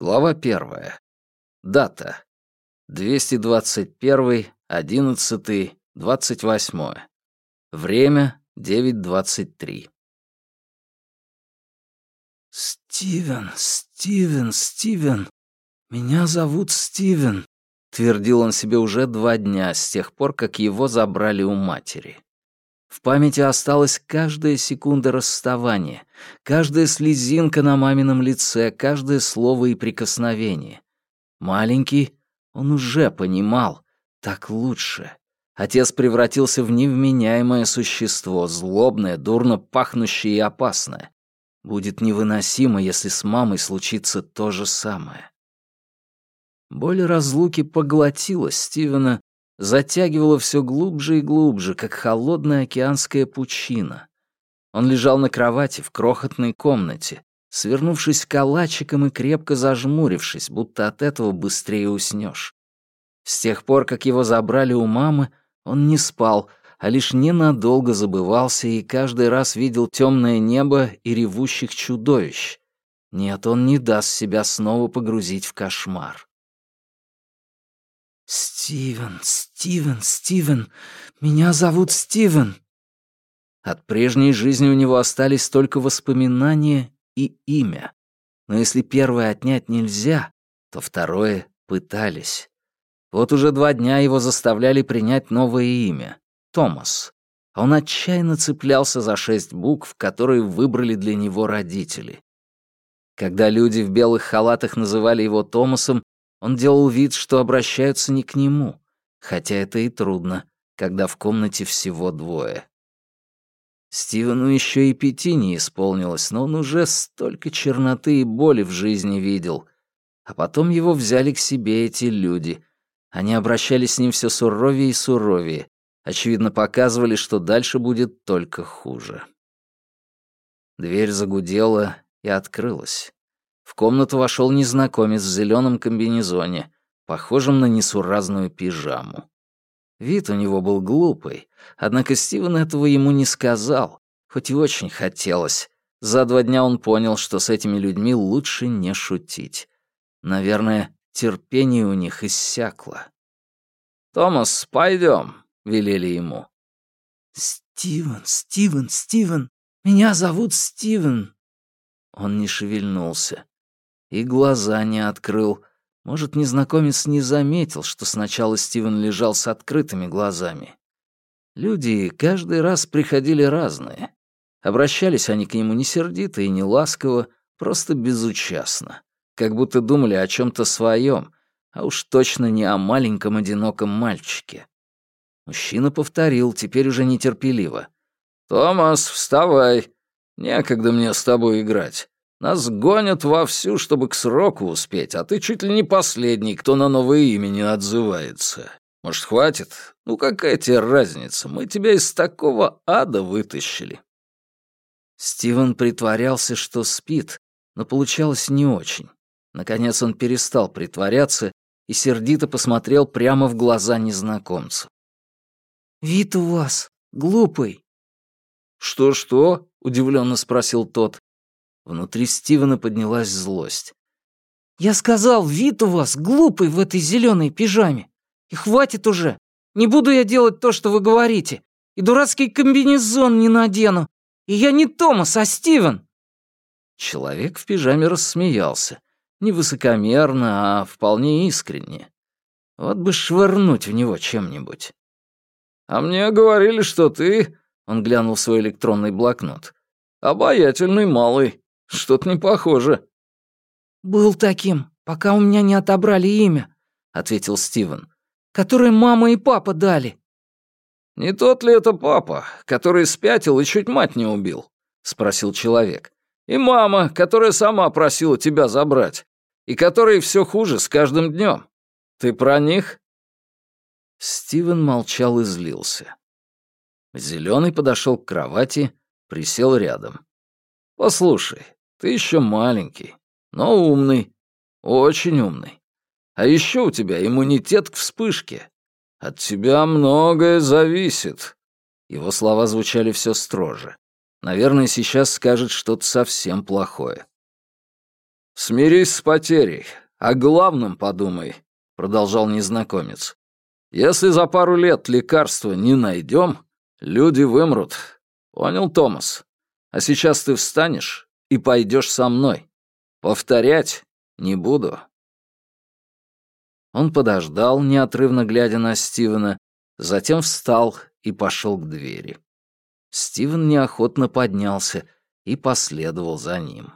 Глава первая. Дата. 221, 11, 28. Время 9.23. «Стивен, Стивен, Стивен, меня зовут Стивен», — твердил он себе уже два дня с тех пор, как его забрали у матери. В памяти осталась каждая секунда расставания, каждая слезинка на мамином лице, каждое слово и прикосновение. Маленький, он уже понимал, так лучше. Отец превратился в невменяемое существо, злобное, дурно пахнущее и опасное. Будет невыносимо, если с мамой случится то же самое. Боль разлуки поглотила Стивена, затягивала все глубже и глубже, как холодная океанская пучина. Он лежал на кровати в крохотной комнате, свернувшись калачиком и крепко зажмурившись, будто от этого быстрее уснешь. С тех пор, как его забрали у мамы, он не спал, а лишь ненадолго забывался и каждый раз видел темное небо и ревущих чудовищ. Нет, он не даст себя снова погрузить в кошмар. «Стивен, Стивен, Стивен, меня зовут Стивен!» От прежней жизни у него остались только воспоминания и имя. Но если первое отнять нельзя, то второе пытались. Вот уже два дня его заставляли принять новое имя — Томас. Он отчаянно цеплялся за шесть букв, которые выбрали для него родители. Когда люди в белых халатах называли его Томасом, он делал вид, что обращаются не к нему, хотя это и трудно, когда в комнате всего двое. Стивену еще и пяти не исполнилось, но он уже столько черноты и боли в жизни видел. А потом его взяли к себе эти люди. Они обращались с ним все суровее и суровее, очевидно показывали, что дальше будет только хуже. Дверь загудела и открылась. В комнату вошел незнакомец в зеленом комбинезоне, похожем на несуразную пижаму. Вид у него был глупый, однако Стивен этого ему не сказал, хоть и очень хотелось. За два дня он понял, что с этими людьми лучше не шутить. Наверное, терпение у них иссякло. «Томас, пойдем», — велели ему. «Стивен, Стивен, Стивен, меня зовут Стивен». Он не шевельнулся и глаза не открыл. Может, незнакомец не заметил, что сначала Стивен лежал с открытыми глазами. Люди каждый раз приходили разные. Обращались они к нему не сердито и не ласково, просто безучастно, как будто думали о чем то своем, а уж точно не о маленьком одиноком мальчике. Мужчина повторил, теперь уже нетерпеливо. «Томас, вставай. Некогда мне с тобой играть. Нас гонят вовсю, чтобы к сроку успеть, а ты чуть ли не последний, кто на новое имя не отзывается. Может, хватит? Ну какая тебе разница? Мы тебя из такого ада вытащили». Стивен притворялся, что спит, но получалось не очень. Наконец он перестал притворяться и сердито посмотрел прямо в глаза незнакомцу. «Вид у вас глупый». «Что-что?» — удивленно спросил тот. Внутри Стивена поднялась злость. «Я сказал, вид у вас глупый в этой зеленой пижаме. И хватит уже. Не буду я делать то, что вы говорите. И дурацкий комбинезон не надену. И я не Томас, а Стивен». Человек в пижаме рассмеялся. Не высокомерно, а вполне искренне. Вот бы швырнуть в него чем-нибудь. «А мне говорили, что ты...» — он глянул в свой электронный блокнот. «Обаятельный малый. Что-то не похоже». «Был таким, пока у меня не отобрали имя», — ответил Стивен, «которое мама и папа дали». «Не тот ли это папа, который спятил и чуть мать не убил?» — спросил человек. «И мама, которая сама просила тебя забрать, и которой все хуже с каждым днем. Ты про них?» Стивен молчал и злился. Зеленый подошел к кровати, присел рядом. «Послушай, ты еще маленький, но умный, очень умный. А еще у тебя иммунитет к вспышке. От тебя многое зависит». Его слова звучали все строже. Наверное, сейчас скажет что-то совсем плохое. «Смирись с потерей, о главном подумай», — продолжал незнакомец. «Если за пару лет лекарства не найдем, люди вымрут. Понял, Томас? А сейчас ты встанешь и пойдешь со мной. Повторять не буду». Он подождал, неотрывно глядя на Стивена, затем встал и пошел к двери. Стивен неохотно поднялся и последовал за ним.